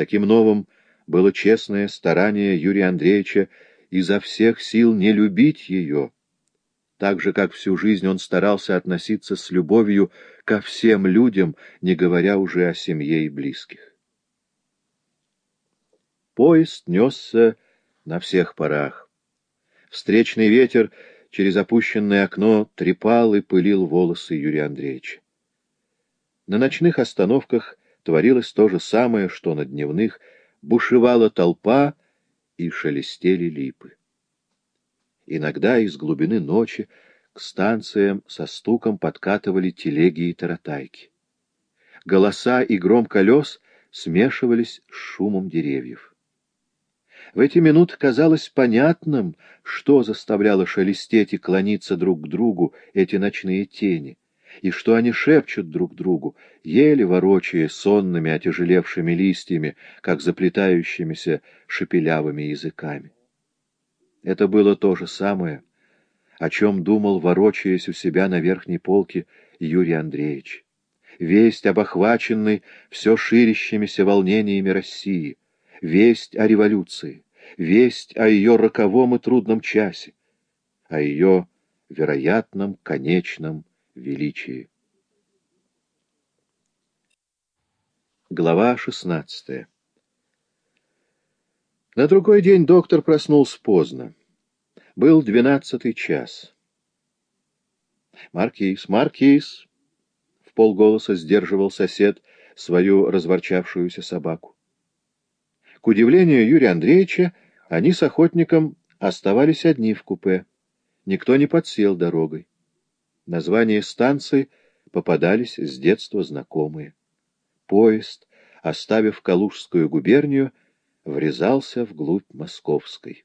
Таким новым было честное старание Юрия Андреевича изо всех сил не любить ее, так же, как всю жизнь он старался относиться с любовью ко всем людям, не говоря уже о семье и близких. Поезд несся на всех парах. Встречный ветер через опущенное окно трепал и пылил волосы Юрия Андреевича. На ночных остановках творилось то же самое, что на дневных, бушевала толпа и шелестели липы. Иногда из глубины ночи к станциям со стуком подкатывали телеги и таратайки. Голоса и гром колес смешивались с шумом деревьев. В эти минуты казалось понятным, что заставляло шелестеть и клониться друг к другу эти ночные тени, и что они шепчут друг другу, еле ворочая сонными отяжелевшими листьями, как заплетающимися шепелявыми языками. Это было то же самое, о чем думал, ворочаясь у себя на верхней полке, Юрий Андреевич. Весть об охваченной все ширящимися волнениями России, весть о революции, весть о ее роковом и трудном часе, о ее вероятном конечном величии. Глава шестнадцатая На другой день доктор проснулся поздно. Был двенадцатый час. «Маркиз, Маркиз!» — в полголоса сдерживал сосед свою разворчавшуюся собаку. К удивлению Юрия Андреевича, они с охотником оставались одни в купе. Никто не подсел дорогой. Названия станций попадались с детства знакомые. Поезд, оставив Калужскую губернию, врезался вглубь Московской.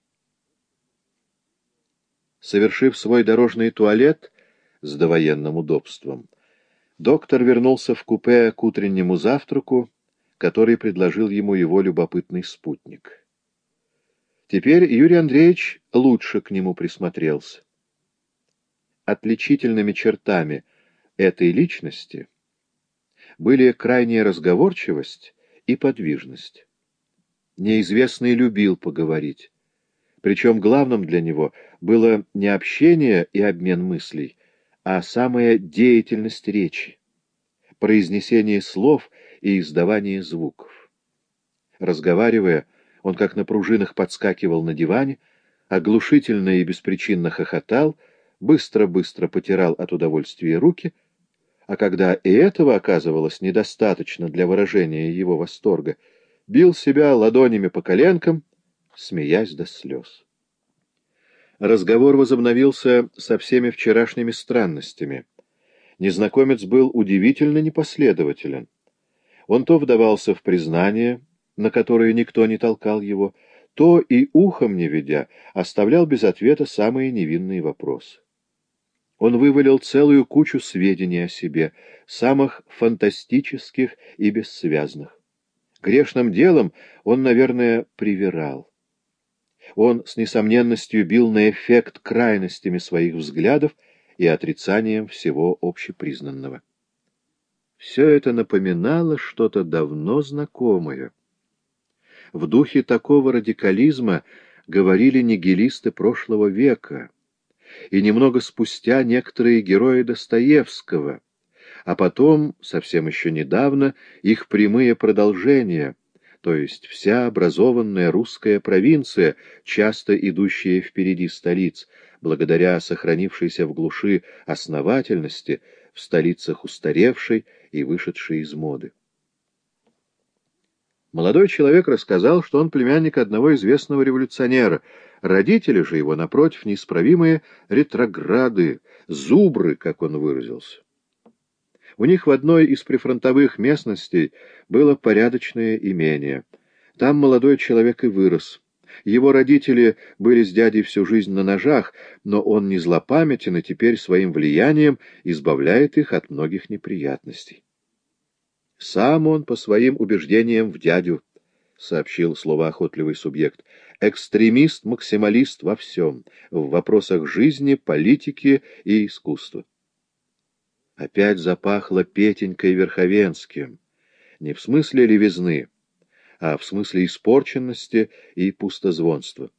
Совершив свой дорожный туалет с довоенным удобством, доктор вернулся в купе к утреннему завтраку, который предложил ему его любопытный спутник. Теперь Юрий Андреевич лучше к нему присмотрелся. Отличительными чертами этой личности были крайняя разговорчивость и подвижность. Неизвестный любил поговорить. Причем главным для него было не общение и обмен мыслей, а самая деятельность речи, произнесение слов и издавание звуков. Разговаривая, он как на пружинах подскакивал на диване, оглушительно и беспричинно хохотал, быстро-быстро потирал от удовольствия руки, а когда и этого оказывалось недостаточно для выражения его восторга, бил себя ладонями по коленкам, смеясь до слез. Разговор возобновился со всеми вчерашними странностями. Незнакомец был удивительно непоследователен. Он то вдавался в признание, на которые никто не толкал его, то и ухом не ведя оставлял без ответа самые невинные вопросы. Он вывалил целую кучу сведений о себе, самых фантастических и бессвязных. Грешным делом он, наверное, привирал. Он с несомненностью бил на эффект крайностями своих взглядов и отрицанием всего общепризнанного. Все это напоминало что-то давно знакомое. В духе такого радикализма говорили нигилисты прошлого века, и немного спустя некоторые герои Достоевского, а потом, совсем еще недавно, их прямые продолжения, то есть вся образованная русская провинция, часто идущая впереди столиц, благодаря сохранившейся в глуши основательности, в столицах устаревшей и вышедшей из моды. Молодой человек рассказал, что он племянник одного известного революционера. Родители же его, напротив, неисправимые ретрограды, зубры, как он выразился. У них в одной из прифронтовых местностей было порядочное имение. Там молодой человек и вырос. Его родители были с дядей всю жизнь на ножах, но он не злопамятен и теперь своим влиянием избавляет их от многих неприятностей. Сам он по своим убеждениям в дядю, — сообщил словоохотливый субъект, — экстремист-максималист во всем, в вопросах жизни, политики и искусства. Опять запахло Петенькой Верховенским, не в смысле левизны, а в смысле испорченности и пустозвонства.